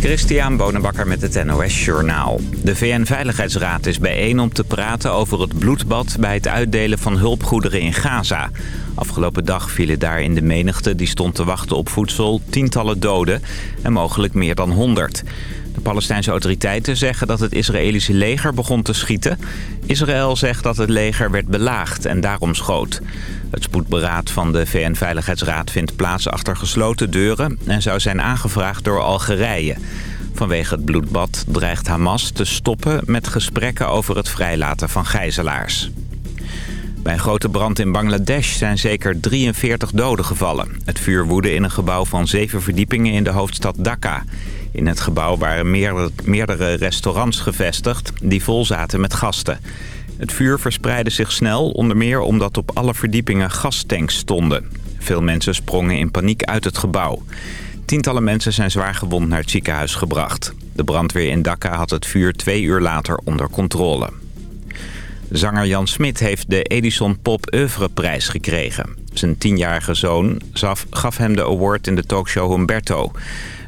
Christian Bonenbakker met het NOS Journaal. De VN-veiligheidsraad is bijeen om te praten over het bloedbad... bij het uitdelen van hulpgoederen in Gaza. Afgelopen dag vielen daar in de menigte die stond te wachten op voedsel... tientallen doden en mogelijk meer dan honderd. Palestijnse autoriteiten zeggen dat het Israëlische leger begon te schieten. Israël zegt dat het leger werd belaagd en daarom schoot. Het spoedberaad van de VN-veiligheidsraad vindt plaats achter gesloten deuren... en zou zijn aangevraagd door Algerije. Vanwege het bloedbad dreigt Hamas te stoppen met gesprekken over het vrijlaten van gijzelaars. Bij een grote brand in Bangladesh zijn zeker 43 doden gevallen. Het vuur woedde in een gebouw van zeven verdiepingen in de hoofdstad Dhaka. In het gebouw waren meerdere restaurants gevestigd die vol zaten met gasten. Het vuur verspreidde zich snel, onder meer omdat op alle verdiepingen gastanks stonden. Veel mensen sprongen in paniek uit het gebouw. Tientallen mensen zijn zwaar gewond naar het ziekenhuis gebracht. De brandweer in Dhaka had het vuur twee uur later onder controle. Zanger Jan Smit heeft de Edison Pop Oeuvreprijs gekregen. Zijn tienjarige zoon gaf hem de award in de talkshow Humberto.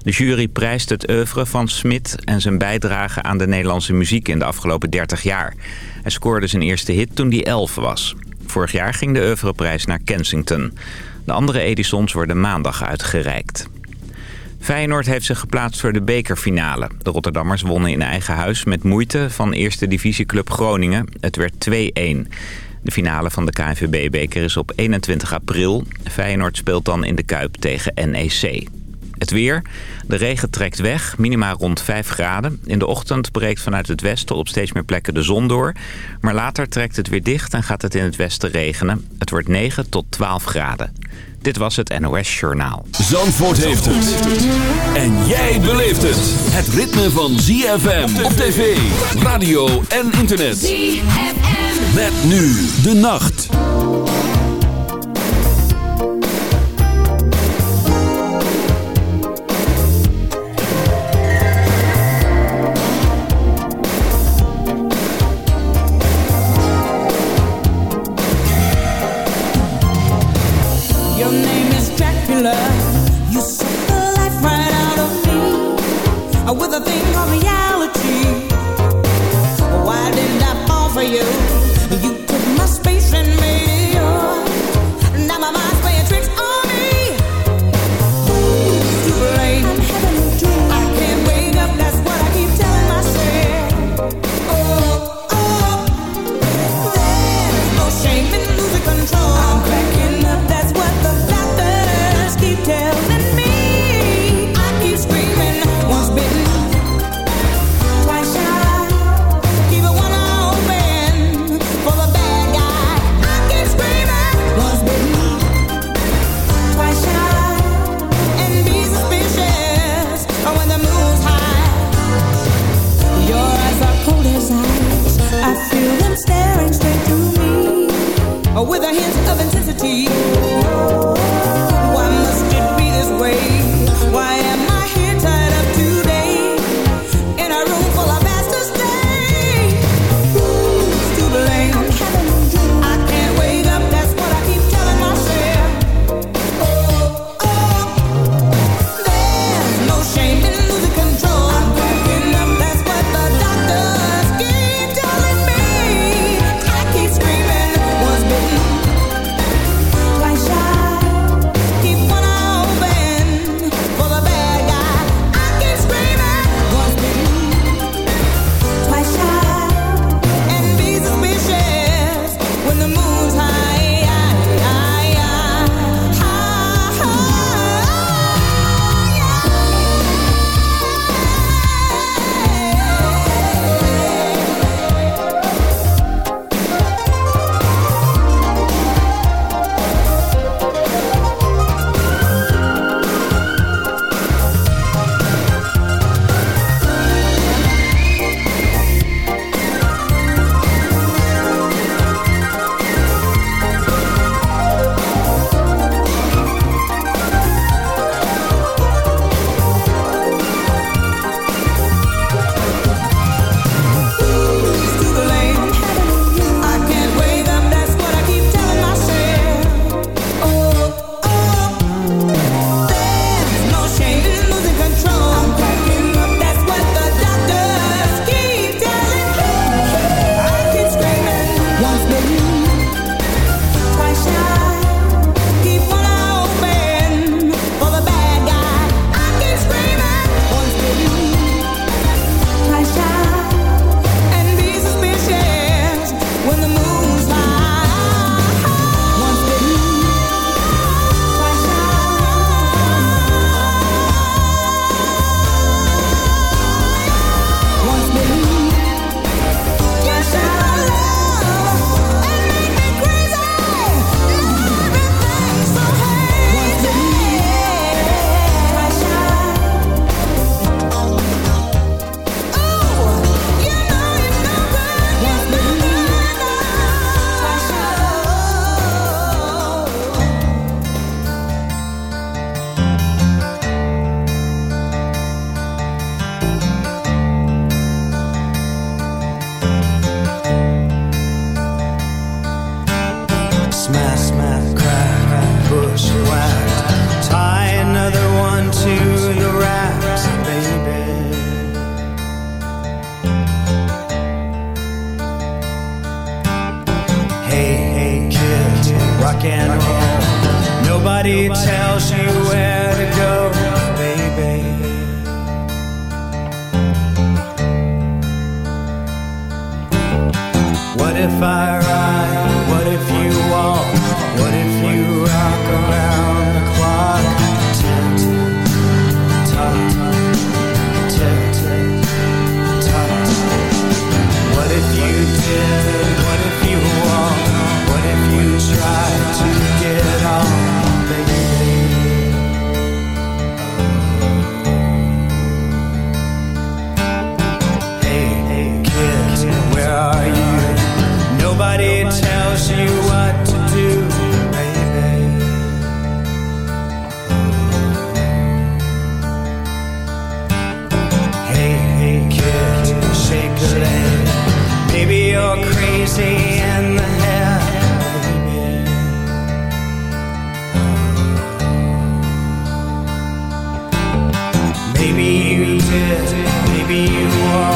De jury prijst het oeuvre van Smit en zijn bijdrage aan de Nederlandse muziek in de afgelopen 30 jaar. Hij scoorde zijn eerste hit toen hij 11 was. Vorig jaar ging de oeuvreprijs naar Kensington. De andere Edisons worden maandag uitgereikt. Feyenoord heeft zich geplaatst voor de bekerfinale. De Rotterdammers wonnen in eigen huis met moeite van eerste divisieclub Groningen. Het werd 2-1. De finale van de KNVB-beker is op 21 april. Feyenoord speelt dan in de Kuip tegen NEC. Het weer. De regen trekt weg, minima rond 5 graden. In de ochtend breekt vanuit het westen op steeds meer plekken de zon door. Maar later trekt het weer dicht en gaat het in het westen regenen. Het wordt 9 tot 12 graden. Dit was het NOS Journaal. Zandvoort heeft het. En jij beleeft het. Het ritme van ZFM op tv, radio en internet. ZFM. Met nu de nacht. Maybe you did, maybe you are.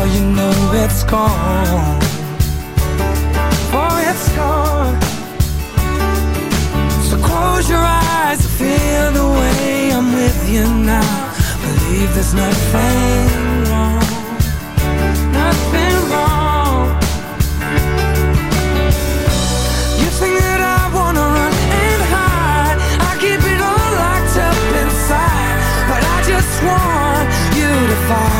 before you know it's gone. Before it's gone. So close your eyes and feel the way I'm with you now. Believe there's nothing wrong. Nothing wrong. You think that I wanna run and hide. I keep it all locked up inside. But I just want you to find.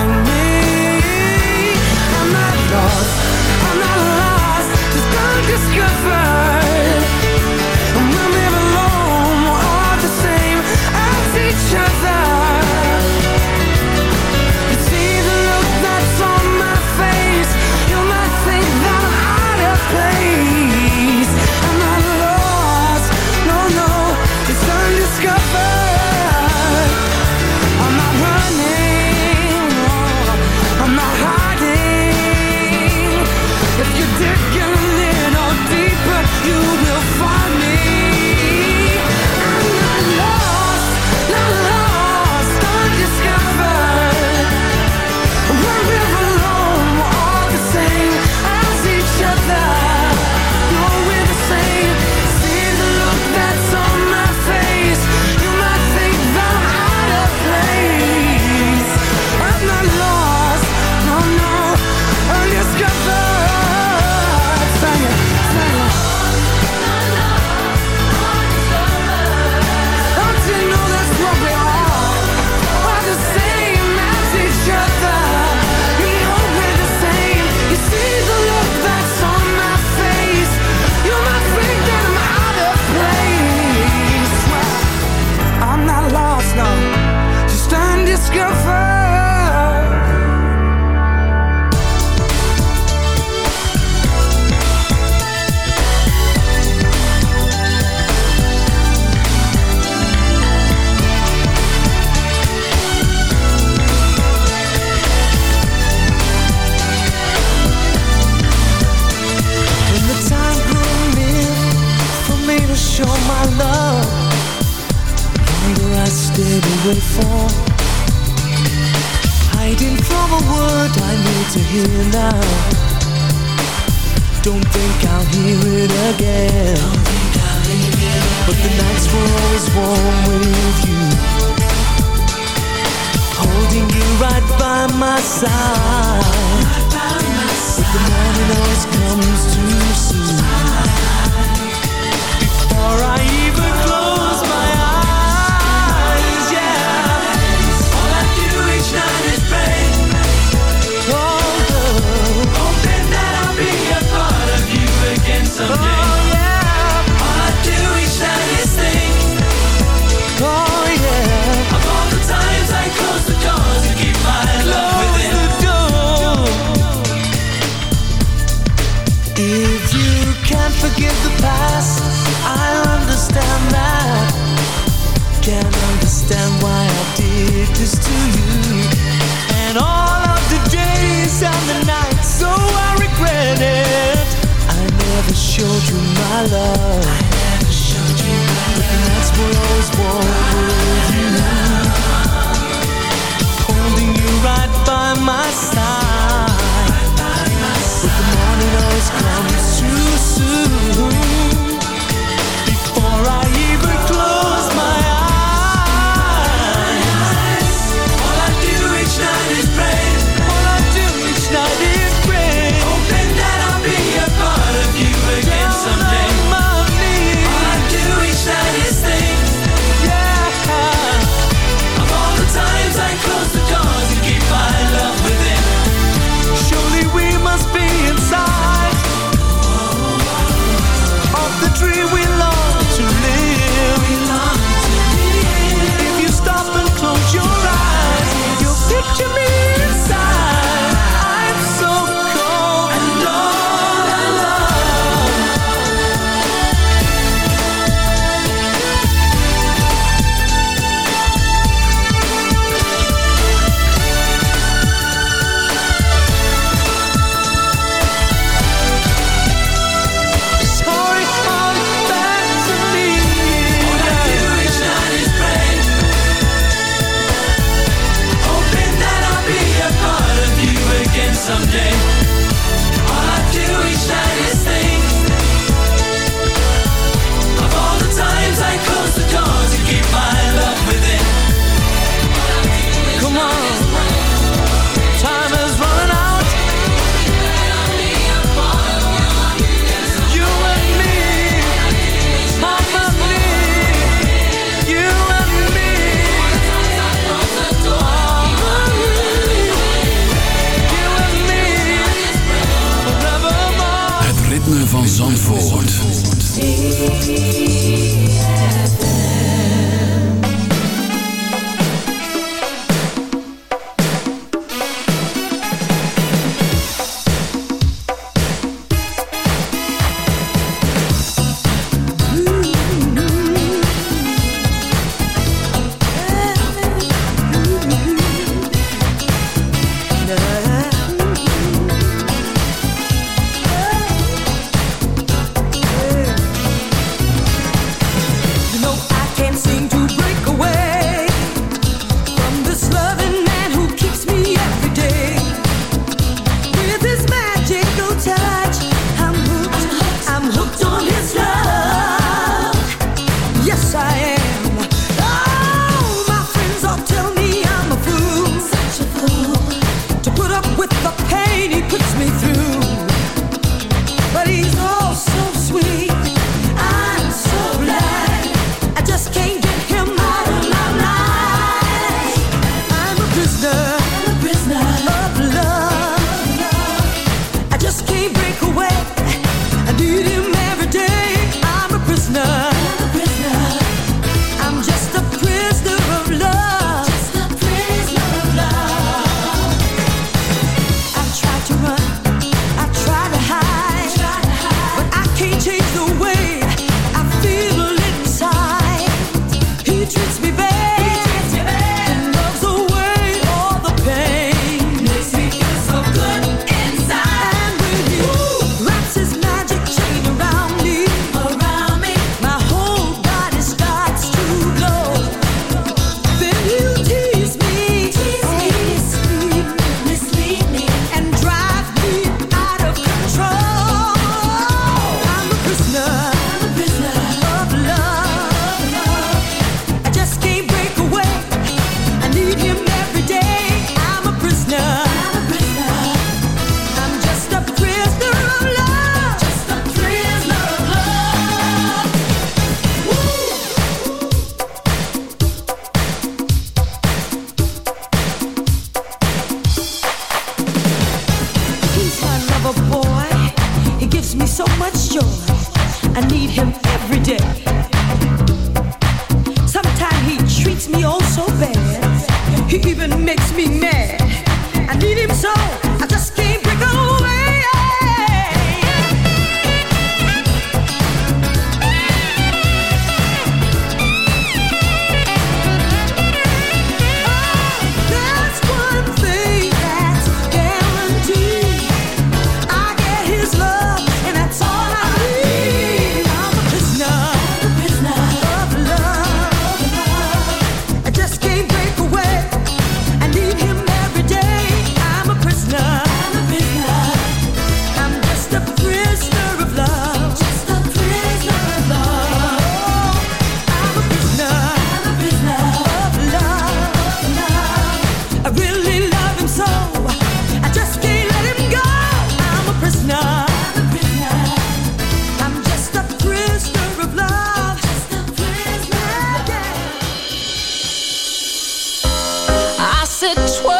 It's a twelve.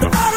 the bottom.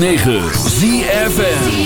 106.9 ZFN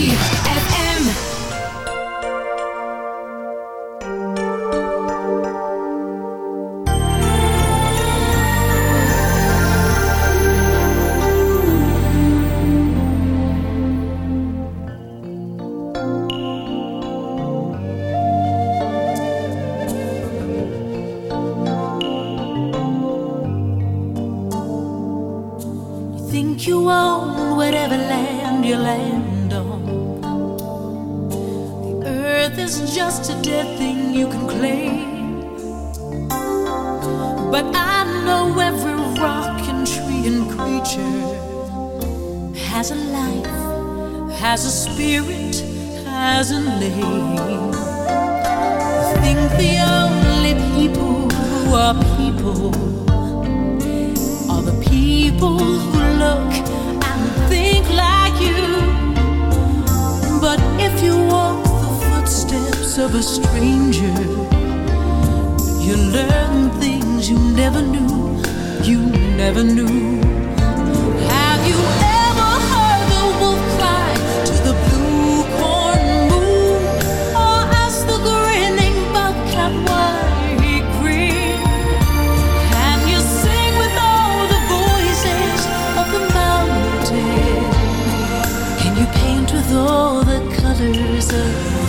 pleasantly. Think the only people who are people are the people who look and think like you. But if you walk the footsteps of a stranger, you learn things you never knew, you never knew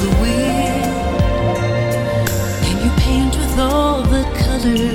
the wheel. Can you paint with all the colors?